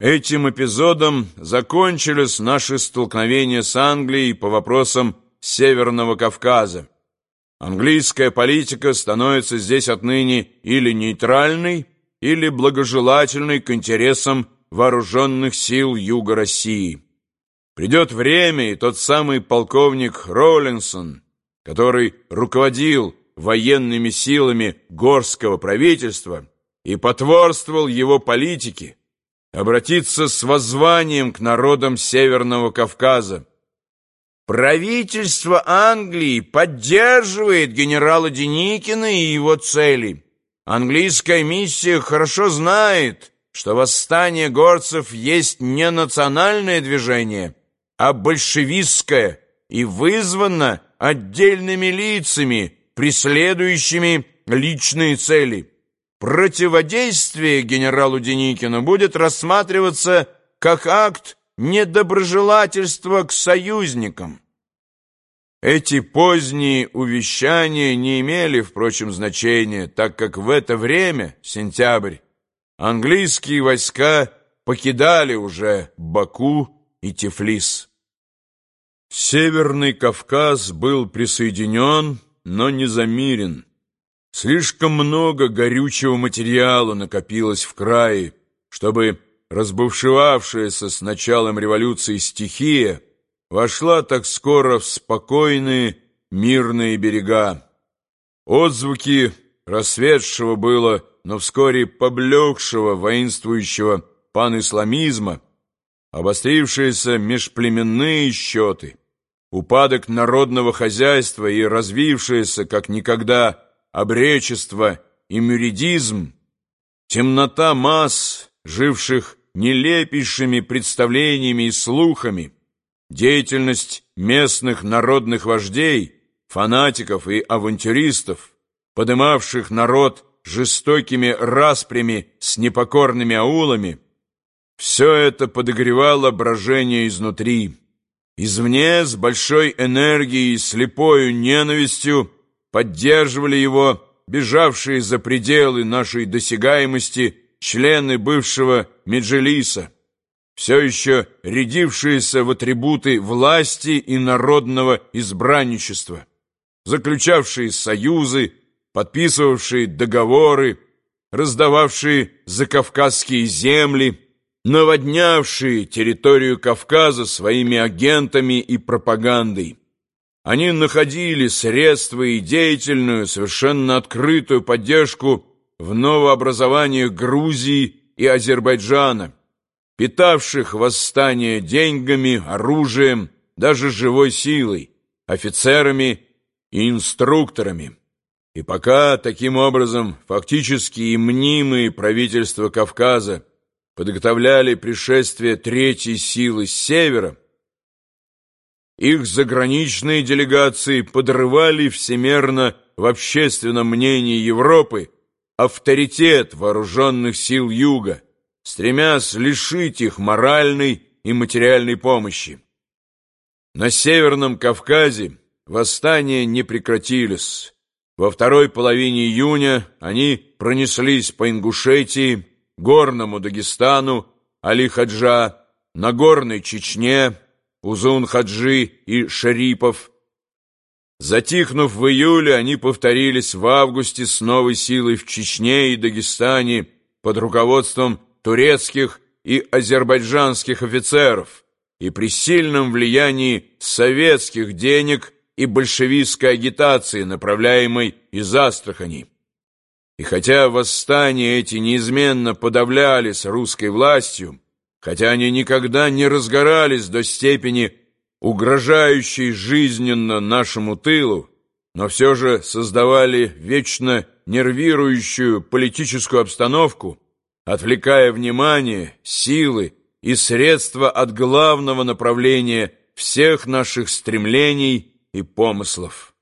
Этим эпизодом закончились наши столкновения с Англией по вопросам Северного Кавказа. Английская политика становится здесь отныне или нейтральной, или благожелательной к интересам вооруженных сил Юга России. Придет время, и тот самый полковник Роллинсон, который руководил военными силами горского правительства и потворствовал его политике, обратиться с воззванием к народам Северного Кавказа. Правительство Англии поддерживает генерала Деникина и его цели. Английская миссия хорошо знает, что восстание горцев есть не национальное движение, а большевистское и вызвано отдельными лицами, преследующими личные цели. Противодействие генералу Деникину будет рассматриваться как акт недоброжелательства к союзникам. Эти поздние увещания не имели, впрочем, значения, так как в это время, сентябрь, английские войска покидали уже Баку и Тифлис. Северный Кавказ был присоединен, но не замирен. Слишком много горючего материала накопилось в крае, чтобы разбывшивавшаяся с началом революции стихия вошла так скоро в спокойные мирные берега. Отзвуки рассветшего было, но вскоре поблекшего воинствующего панисламизма, обострившиеся межплеменные счеты, упадок народного хозяйства и развившееся, как никогда, обречество и мюридизм, темнота масс, живших нелепейшими представлениями и слухами, деятельность местных народных вождей, фанатиков и авантюристов, подымавших народ жестокими распрями с непокорными аулами, все это подогревало брожение изнутри. Извне с большой энергией и слепою ненавистью поддерживали его бежавшие за пределы нашей досягаемости члены бывшего Меджелиса, все еще рядившиеся в атрибуты власти и народного избранничества, заключавшие союзы, подписывавшие договоры, раздававшие закавказские земли, наводнявшие территорию Кавказа своими агентами и пропагандой. Они находили средства и деятельную, совершенно открытую поддержку в новообразованиях Грузии и Азербайджана, питавших восстание деньгами, оружием, даже живой силой, офицерами и инструкторами. И пока таким образом фактически и мнимые правительства Кавказа подготовляли пришествие третьей силы с севера, их заграничные делегации подрывали всемерно в общественном мнении Европы авторитет вооруженных сил Юга, стремясь лишить их моральной и материальной помощи. На Северном Кавказе восстания не прекратились. Во второй половине июня они пронеслись по Ингушетии, Горному Дагестану, Али-Хаджа, Нагорной Чечне, Узун-Хаджи и Шарипов. Затихнув в июле, они повторились в августе с новой силой в Чечне и Дагестане под руководством турецких и азербайджанских офицеров и при сильном влиянии советских денег и большевистской агитации, направляемой из Астрахани. И хотя восстания эти неизменно подавлялись русской властью, хотя они никогда не разгорались до степени угрожающей жизненно нашему тылу, но все же создавали вечно нервирующую политическую обстановку, отвлекая внимание, силы и средства от главного направления всех наших стремлений и помыслов.